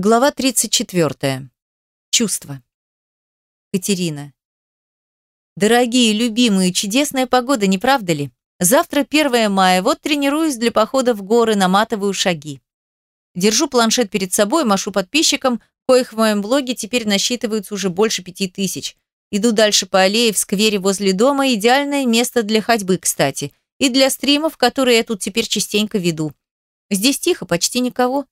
Глава 34. Чувства. Катерина. Дорогие, любимые, чудесная погода, не правда ли? Завтра 1 мая, вот тренируюсь для похода в горы, наматываю шаги. Держу планшет перед собой, машу подписчикам, коих в моем блоге теперь насчитывается уже больше пяти тысяч. Иду дальше по аллее в сквере возле дома, идеальное место для ходьбы, кстати, и для стримов, которые я тут теперь частенько веду. Здесь тихо, почти никого.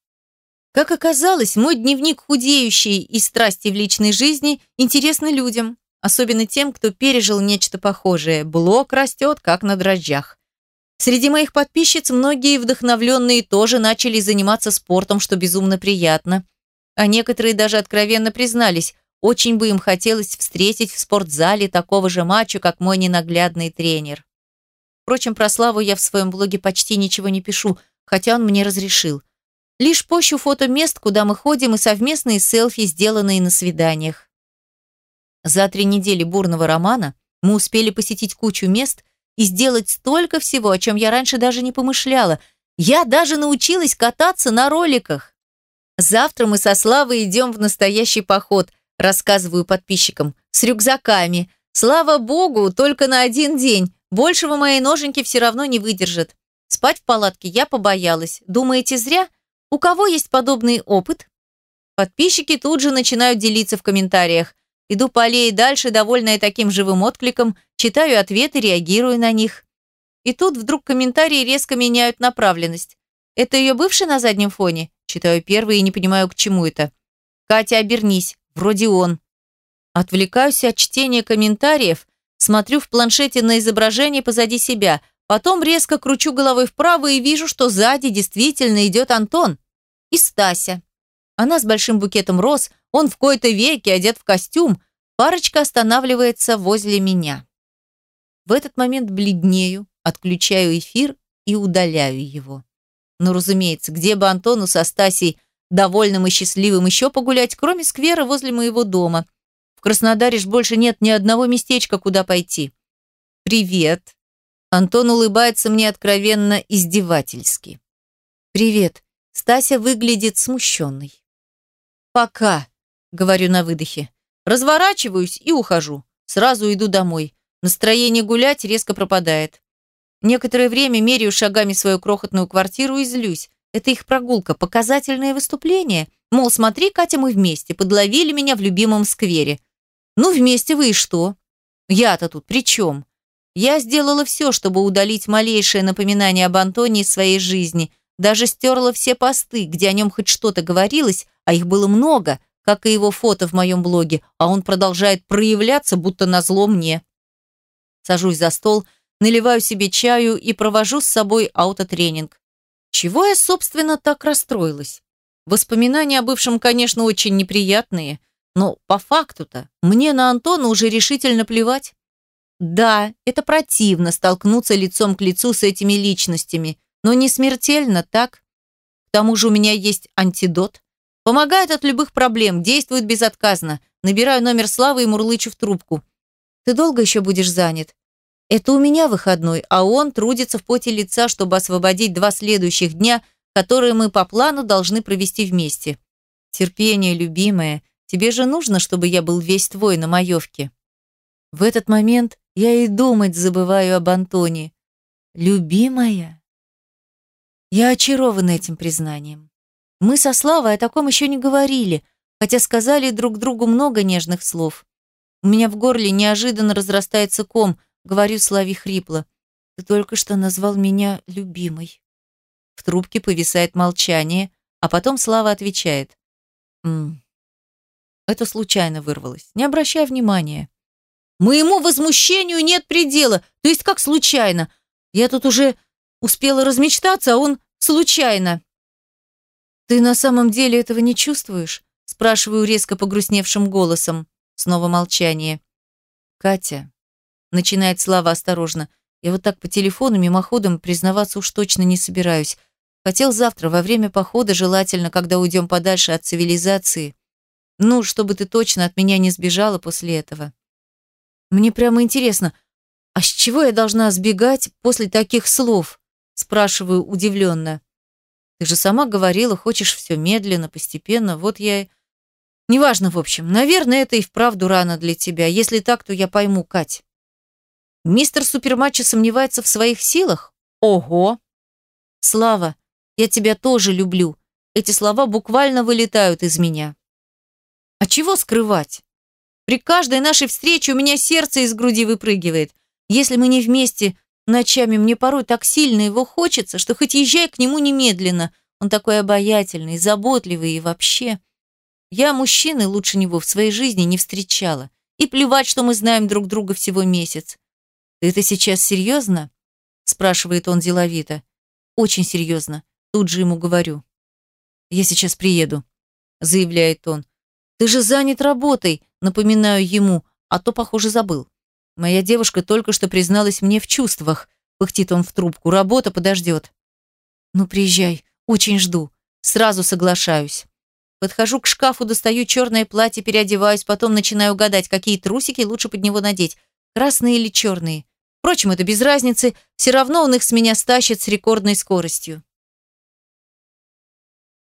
Как оказалось, мой дневник худеющий и страсти в личной жизни интересны людям, особенно тем, кто пережил нечто похожее. Блок растет, как на дрожжах. Среди моих подписчиц многие вдохновленные тоже начали заниматься спортом, что безумно приятно. А некоторые даже откровенно признались, очень бы им хотелось встретить в спортзале такого же мачо, как мой ненаглядный тренер. Впрочем, про Славу я в своем блоге почти ничего не пишу, хотя он мне разрешил. Лишь пощу фото мест, куда мы ходим, и совместные селфи, сделанные на свиданиях. За три недели бурного романа мы успели посетить кучу мест и сделать столько всего, о чем я раньше даже не помышляла. Я даже научилась кататься на роликах. Завтра мы со Славой идем в настоящий поход, рассказываю подписчикам, с рюкзаками. Слава богу, только на один день. Большего мои ноженьки все равно не выдержат. Спать в палатке я побоялась. Думаете, зря? У кого есть подобный опыт? Подписчики тут же начинают делиться в комментариях. Иду по аллее дальше, довольная таким живым откликом, читаю ответы, реагирую на них. И тут вдруг комментарии резко меняют направленность. Это ее бывший на заднем фоне? Читаю первый и не понимаю, к чему это. Катя, обернись. Вроде он. Отвлекаюсь от чтения комментариев, смотрю в планшете на изображение позади себя – Потом резко кручу головой вправо и вижу, что сзади действительно идет Антон и Стася. Она с большим букетом роз, он в кои-то веке одет в костюм. Парочка останавливается возле меня. В этот момент бледнею, отключаю эфир и удаляю его. Но, разумеется, где бы Антону со Стасей довольным и счастливым еще погулять, кроме сквера возле моего дома. В Краснодаре ж больше нет ни одного местечка, куда пойти. «Привет», Антон улыбается мне откровенно издевательски. «Привет». Стася выглядит смущенной. «Пока», — говорю на выдохе. Разворачиваюсь и ухожу. Сразу иду домой. Настроение гулять резко пропадает. Некоторое время меряю шагами свою крохотную квартиру и злюсь. Это их прогулка, показательное выступление. Мол, смотри, Катя, мы вместе, подловили меня в любимом сквере. Ну, вместе вы и что? Я-то тут при чем? Я сделала все, чтобы удалить малейшее напоминание об Антоне из своей жизни, даже стерла все посты, где о нем хоть что-то говорилось, а их было много, как и его фото в моем блоге, а он продолжает проявляться, будто назло мне. Сажусь за стол, наливаю себе чаю и провожу с собой аутотренинг. Чего я, собственно, так расстроилась? Воспоминания о бывшем, конечно, очень неприятные, но по факту-то мне на Антона уже решительно плевать. Да, это противно столкнуться лицом к лицу с этими личностями, но не смертельно, так? К тому же у меня есть антидот. Помогает от любых проблем, действует безотказно. Набираю номер Славы и мурлычу в трубку. Ты долго еще будешь занят? Это у меня выходной, а он трудится в поте лица, чтобы освободить два следующих дня, которые мы по плану должны провести вместе. Терпение, любимая, тебе же нужно, чтобы я был весь твой на маевке. В этот момент я и думать забываю об Антоне. Любимая? Я очарована этим признанием. Мы со Славой о таком еще не говорили, хотя сказали друг другу много нежных слов. У меня в горле неожиданно разрастается ком, говорю Славе хрипло. Ты только что назвал меня любимой. В трубке повисает молчание, а потом Слава отвечает. «М -м, это случайно вырвалось. Не обращай внимания. Моему возмущению нет предела, то есть как случайно. Я тут уже успела размечтаться, а он случайно. Ты на самом деле этого не чувствуешь? Спрашиваю резко погрустневшим голосом. Снова молчание. Катя. Начинает Слава осторожно. Я вот так по телефону мимоходом признаваться уж точно не собираюсь. Хотел завтра, во время похода, желательно, когда уйдем подальше от цивилизации. Ну, чтобы ты точно от меня не сбежала после этого. Мне прямо интересно, а с чего я должна сбегать после таких слов? Спрашиваю удивленно. Ты же сама говорила, хочешь все медленно, постепенно. Вот я и... Неважно, в общем. Наверное, это и вправду рано для тебя. Если так, то я пойму, Кать. Мистер Суперматча сомневается в своих силах? Ого! Слава, я тебя тоже люблю. Эти слова буквально вылетают из меня. А чего скрывать? При каждой нашей встрече у меня сердце из груди выпрыгивает. Если мы не вместе, ночами мне порой так сильно его хочется, что хоть езжай к нему немедленно. Он такой обаятельный, заботливый и вообще... Я мужчины лучше него в своей жизни не встречала. И плевать, что мы знаем друг друга всего месяц. «Ты это сейчас серьезно?» спрашивает он деловито. «Очень серьезно. Тут же ему говорю. «Я сейчас приеду», заявляет он. «Ты же занят работой», напоминаю ему, а то, похоже, забыл. Моя девушка только что призналась мне в чувствах. Пыхтит он в трубку. Работа подождет. Ну, приезжай. Очень жду. Сразу соглашаюсь. Подхожу к шкафу, достаю черное платье, переодеваюсь, потом начинаю гадать, какие трусики лучше под него надеть. Красные или черные. Впрочем, это без разницы. Все равно он их с меня стащит с рекордной скоростью.